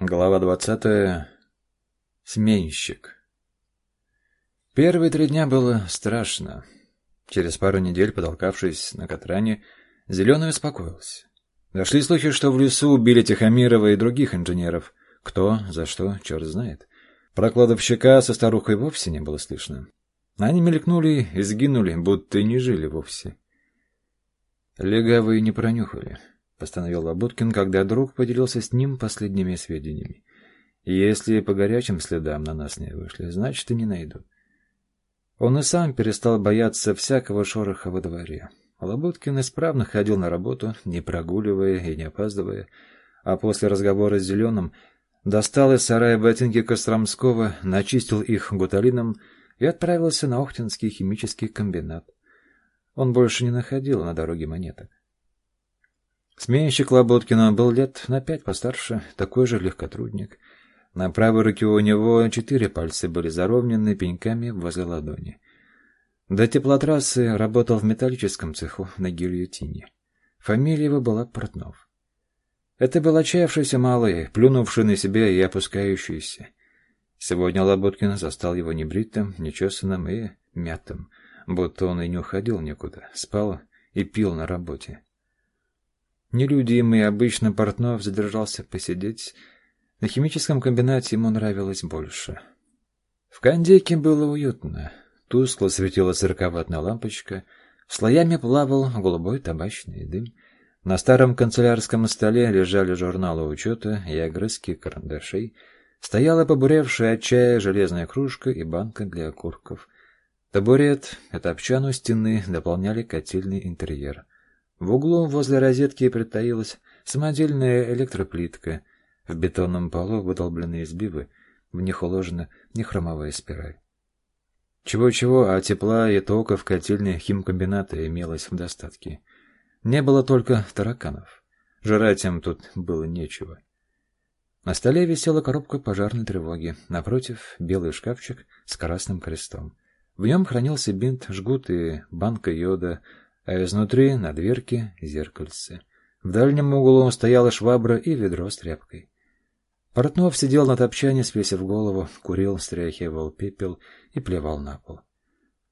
Глава двадцатая. Сменщик. Первые три дня было страшно. Через пару недель, потолкавшись на Катране, Зеленый успокоился. Дошли слухи, что в лесу убили Тихомирова и других инженеров. Кто, за что, черт знает. Про кладовщика со старухой вовсе не было слышно. Они мелькнули и сгинули, будто и не жили вовсе. Легавые не пронюхали. — постановил Лабуткин, когда друг поделился с ним последними сведениями. «Если по горячим следам на нас не вышли, значит, и не найдут». Он и сам перестал бояться всякого шороха во дворе. Лабуткин исправно ходил на работу, не прогуливая и не опаздывая, а после разговора с Зеленым достал из сарая ботинки Костромского, начистил их гуталином и отправился на Охтинский химический комбинат. Он больше не находил на дороге монеток. Сменщик Лоботкина был лет на пять постарше, такой же легкотрудник. На правой руке у него четыре пальца были заровнены пеньками возле ладони. До теплотрассы работал в металлическом цеху на гильотине. Фамилия его была Портнов. Это был отчаявшийся малый, плюнувший на себя и опускающийся. Сегодня Лоботкин застал его небритым, нечесанным и мятым, будто он и не уходил никуда, спал и пил на работе. Нелюдимый обычно Портнов задержался посидеть. На химическом комбинате ему нравилось больше. В кондейке было уютно. Тускло светила цирковатная лампочка. Слоями плавал голубой табачный дым. На старом канцелярском столе лежали журналы учета и огрызки карандашей. Стояла побуревшая от чая железная кружка и банка для окурков. Табурет и топчан у стены дополняли котельный интерьер. В углу возле розетки притаилась самодельная электроплитка. В бетонном полу выдолбленные сбивы, в них уложена нехромовая спираль. Чего-чего, а тепла и тока в котельной химкомбината имелось в достатке. Не было только тараканов. Жрать им тут было нечего. На столе висела коробка пожарной тревоги. Напротив — белый шкафчик с красным крестом. В нем хранился бинт, жгут и банка йода, а изнутри на дверке зеркальце. В дальнем углу стояла швабра и ведро с тряпкой. Портнов сидел на топчане, свесив голову, курил, стряхивал пепел и плевал на пол.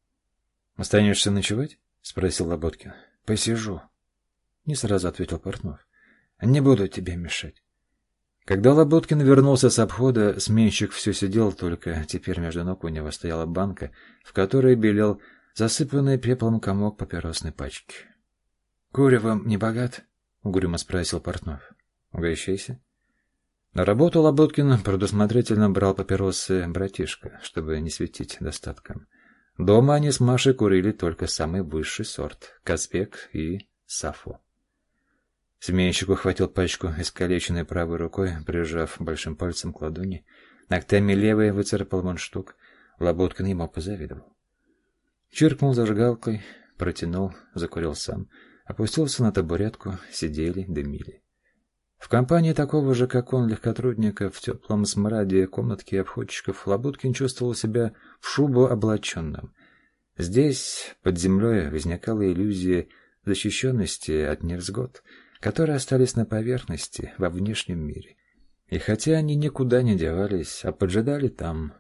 — Останешься ночевать? — спросил Лоботкин. — Посижу. Не сразу ответил Портнов. — Не буду тебе мешать. Когда Лоботкин вернулся с обхода, сменщик все сидел, только теперь между ног у него стояла банка, в которой белел засыпанный пеплом комок папиросной пачки. — Куревом не богат? — угрюмо спросил Портнов. — Угощайся. На работу Лоботкин предусмотрительно брал папиросы братишка, чтобы не светить достатком. Дома они с Машей курили только самый высший сорт — Казбек и Сафу. Сменщик ухватил пачку, искалеченной правой рукой, прижав большим пальцем к ладони. Ногтями левой выцарапал мундштук. Лоботкин ему позавидовал. Чиркнул зажигалкой, протянул, закурил сам. Опустился на табуретку, сидели, дымили. В компании такого же, как он, легкотрудника, в теплом смраде комнатки обходчиков, Лабуткин чувствовал себя в шубу облаченным. Здесь, под землей, возникала иллюзия защищенности от невзгод, которые остались на поверхности, во внешнем мире. И хотя они никуда не девались, а поджидали там,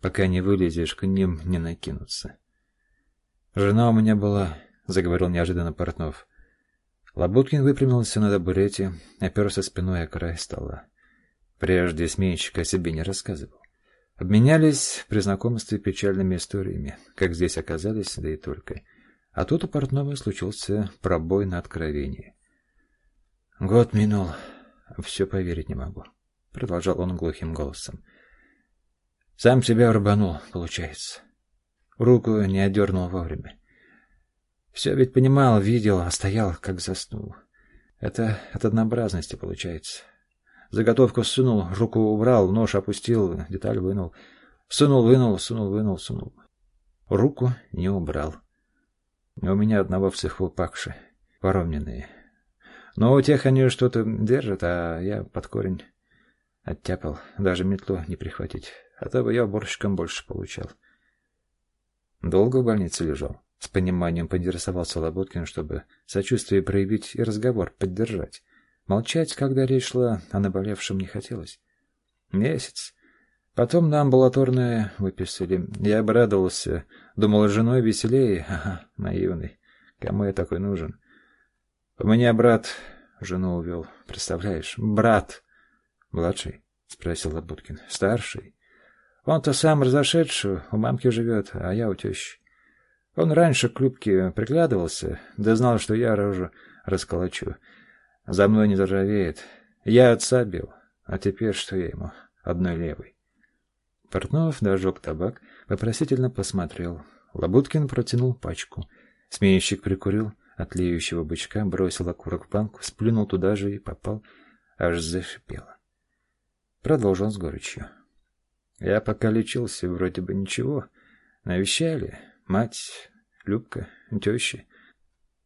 пока не вылезешь, к ним не накинуться. «Жена у меня была», — заговорил неожиданно Портнов. Лабуткин выпрямился на табурете, оперся спиной о край стола. Прежде сменщик о себе не рассказывал. Обменялись при знакомстве печальными историями, как здесь оказались, да и только. А тут у Портнова случился пробой на откровение. «Год минул, все поверить не могу», — продолжал он глухим голосом. «Сам себя рубанул, получается. Руку не отдернул вовремя. Все ведь понимал, видел, а стоял, как заснул. Это от однообразности получается. Заготовку сунул, руку убрал, нож опустил, деталь вынул. Сунул, вынул, сунул, вынул, сунул. Руку не убрал. У меня одного в цеху пакши, поровненные. Но у тех они что-то держат, а я под корень оттяпал. Даже метлу не прихватить. А то бы я уборщиком больше получал. — Долго в больнице лежал? С пониманием поинтересовался Лоботкин, чтобы сочувствие проявить и разговор поддержать. Молчать, когда речь шла о наболевшем, не хотелось. Месяц. Потом на амбулаторное выписали. Я обрадовался. Думал, женой веселее. Ага, наивный. Кому я такой нужен? У меня брат жену увел. Представляешь? Брат. Младший? Спросил Лабуткин. Старший. Он-то сам разошедший, у мамки живет, а я у тещи. Он раньше к Любке приглядывался, да знал, что я рожу расколочу. За мной не заржавеет. Я отца бил, а теперь что я ему? Одной левой. Портнов дожег табак, вопросительно посмотрел. Лабуткин протянул пачку. Сменщик прикурил от леющего бычка, бросил окурок в банку, сплюнул туда же и попал, аж зашипело. Продолжил с горечью. Я пока лечился, вроде бы ничего. Навещали. Мать, Любка, теща.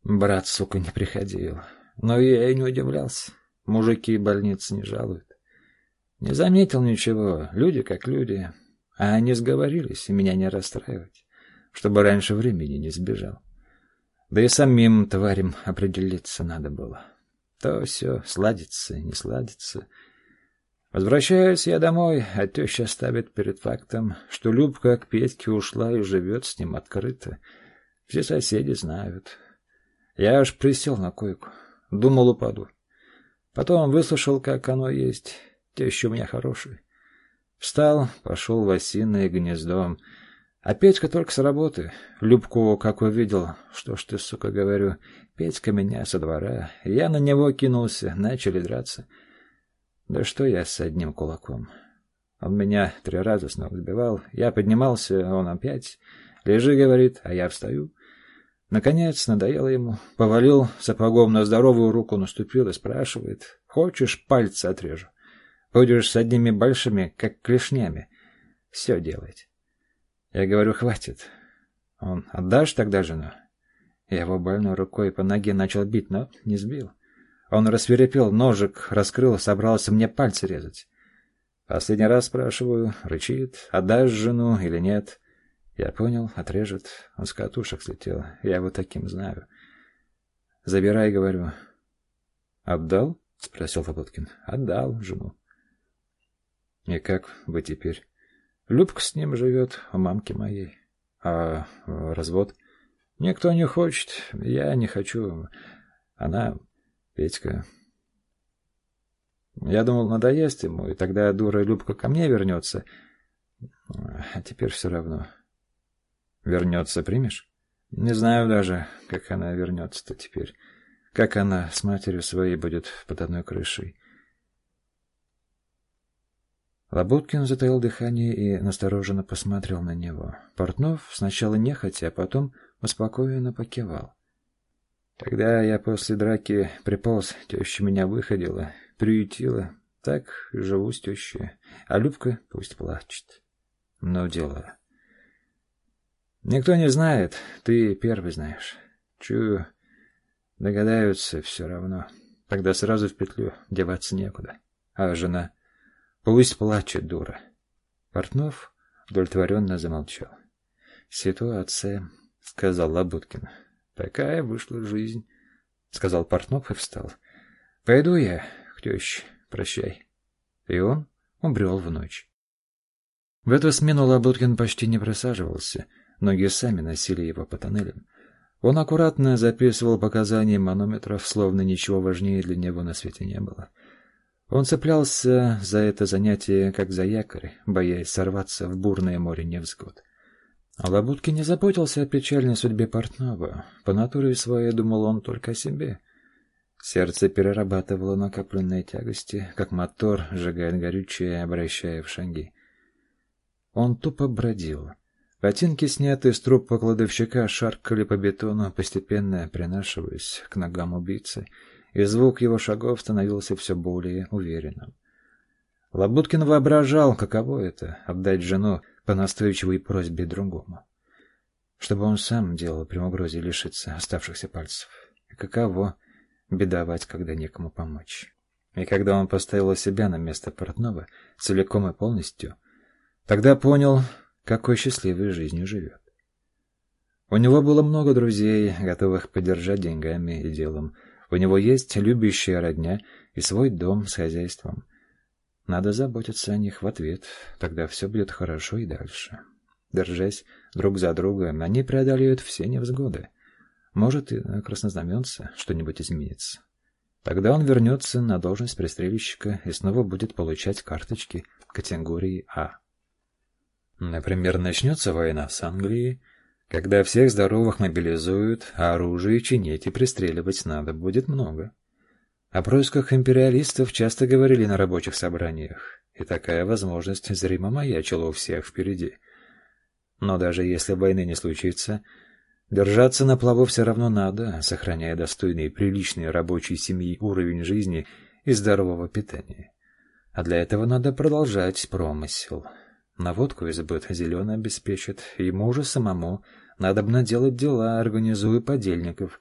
Брат, сука, не приходил. Но я и не удивлялся. Мужики больницы не жалуют. Не заметил ничего. Люди как люди. А они сговорились, и меня не расстраивать, чтобы раньше времени не сбежал. Да и самим тварям определиться надо было. То все сладится, не сладится — Возвращаюсь я домой, а теща ставит перед фактом, что Любка к Петьке ушла и живет с ним открыто. Все соседи знают. Я аж присел на койку. Думал, упаду. Потом выслушал, как оно есть. Теща у меня хорошая. Встал, пошел в осиное гнездо. А Петька только с работы. Любку, как увидел, что ж ты, сука, говорю, Петька меня со двора. Я на него кинулся, начали драться. Да что я с одним кулаком? Он меня три раза с ног сбивал. Я поднимался, он опять. Лежи, говорит, а я встаю. Наконец, надоело ему. Повалил сапогом на здоровую руку, наступил и спрашивает. Хочешь, пальцы отрежу? Будешь с одними большими, как клешнями. Все делать. Я говорю, хватит. Он, отдашь тогда жену? Я его больной рукой по ноге начал бить, но не сбил. Он рассверепел, ножик раскрыл, собрался мне пальцы резать. Последний раз спрашиваю, рычит, отдашь жену или нет. Я понял, отрежет. Он с катушек слетел, я его таким знаю. Забирай, говорю. Отдал? Спросил Фаботкин. Отдал жену. И как вы теперь? Любка с ним живет, у мамки моей. А развод? Никто не хочет, я не хочу. Она Петька. Я думал, надоест ему, и тогда дура Любка ко мне вернется. А теперь все равно. Вернется, примешь? Не знаю даже, как она вернется-то теперь. Как она с матерью своей будет под одной крышей. Лабуткин затаил дыхание и настороженно посмотрел на него. Портнов сначала нехотя, а потом успокоенно покивал. Когда я после драки приполз, теща меня выходила, приютила. Так живу с тещей. А Любка пусть плачет. Но дело... Никто не знает, ты первый знаешь. Чую, догадаются все равно. Тогда сразу в петлю деваться некуда. А жена... Пусть плачет, дура. Портнов удовлетворенно замолчал. «Ситуация», — сказал Лабуткин. Такая вышла жизнь, — сказал Портнов и встал. — Пойду я к теще, прощай. И он убрел в ночь. В эту смену Лабуткин почти не просаживался, ноги сами носили его по тоннелям. Он аккуратно записывал показания манометров, словно ничего важнее для него на свете не было. Он цеплялся за это занятие, как за якорь, боясь сорваться в бурное море невзгод. А Лабутки не заботился о печальной судьбе Портнова. По натуре своей думал он только о себе. Сердце перерабатывало накопленные тягости, как мотор сжигает горючее, обращая в шаги. Он тупо бродил. Ботинки, снятые с трупа кладовщика, шаркали по бетону, постепенно принашиваясь к ногам убийцы, и звук его шагов становился все более уверенным. Лабуткин воображал, каково это — отдать жену по настойчивой просьбе другому. Чтобы он сам делал при угрозе лишиться оставшихся пальцев. И каково бедовать, когда некому помочь. И когда он поставил себя на место портного целиком и полностью, тогда понял, какой счастливой жизнью живет. У него было много друзей, готовых поддержать деньгами и делом. У него есть любящая родня и свой дом с хозяйством. Надо заботиться о них в ответ, тогда все будет хорошо и дальше. Держась друг за друга, они преодолеют все невзгоды. Может, и на краснознаменце что-нибудь изменится. Тогда он вернется на должность пристрельщика и снова будет получать карточки категории А. Например, начнется война с Англией, когда всех здоровых мобилизуют, а оружие чинить и пристреливать надо будет много. О происках империалистов часто говорили на рабочих собраниях, и такая возможность зримо маячила у всех впереди. Но даже если войны не случится, держаться на плаву все равно надо, сохраняя достойный и приличный рабочей семьи уровень жизни и здорового питания. А для этого надо продолжать промысел. Наводку избыт зеленый обеспечит, ему же самому надо бы дела, организуя подельников,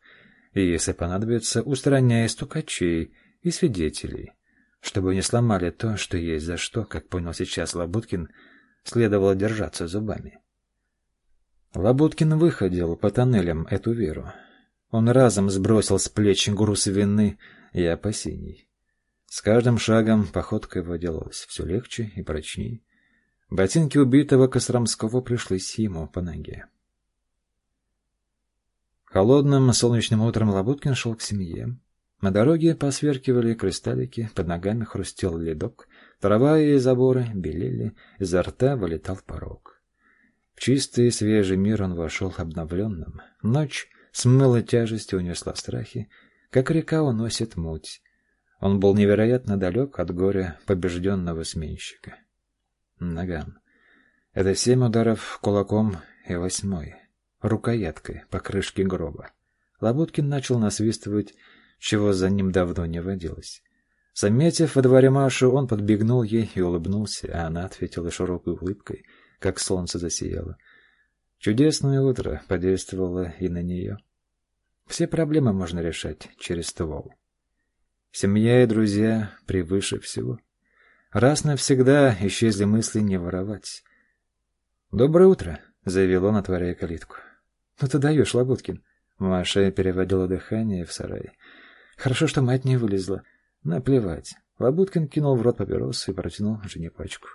и, если понадобится, устраняя стукачей и свидетелей, чтобы не сломали то, что есть за что, как понял сейчас Лабуткин, следовало держаться зубами. Лабуткин выходил по тоннелям эту веру. Он разом сбросил с плеч груз вины и опасений. С каждым шагом походка его делалась все легче и прочнее. Ботинки убитого Костромского пришлись ему по ноге. Холодным солнечным утром Лабуткин шел к семье. На дороге посверкивали кристаллики, под ногами хрустел ледок, трава и заборы белели, изо рта вылетал порог. В чистый свежий мир он вошел обновленным. Ночь смыла тяжесть и унесла страхи, как река уносит муть. Он был невероятно далек от горя побежденного сменщика. Наган. Это семь ударов кулаком и восьмой рукояткой по крышке гроба. Лабуткин начал насвистывать, чего за ним давно не водилось. Заметив во дворе Машу, он подбегнул ей и улыбнулся, а она ответила широкой улыбкой, как солнце засияло. Чудесное утро подействовало и на нее. Все проблемы можно решать через ствол. Семья и друзья превыше всего. Раз навсегда исчезли мысли не воровать. «Доброе утро», — заявил он, отворяя калитку. «Ну ты даешь, Лагуткин!» Маша переводила дыхание в сарай. «Хорошо, что мать не вылезла. Наплевать». Лабуткин кинул в рот папиросу и протянул жене пачку.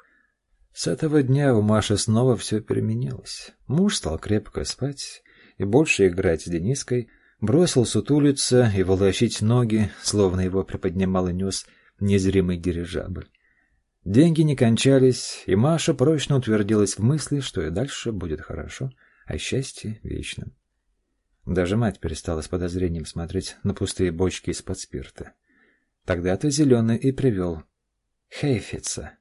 С этого дня у Маши снова все переменилось. Муж стал крепко спать и больше играть с Дениской, бросил сутулиться и волочить ноги, словно его приподнимал и нес незримый дирижабль. Деньги не кончались, и Маша прочно утвердилась в мысли, что и дальше будет хорошо — а счастье вечным. Даже мать перестала с подозрением смотреть на пустые бочки из-под спирта. Тогда-то Зеленый и привел Хейфица,